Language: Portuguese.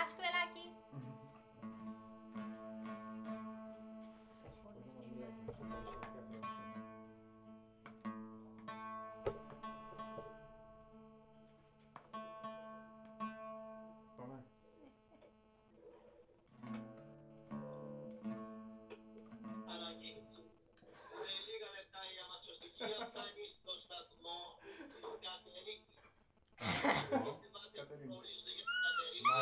Acho que ele é aqui. Uhum. É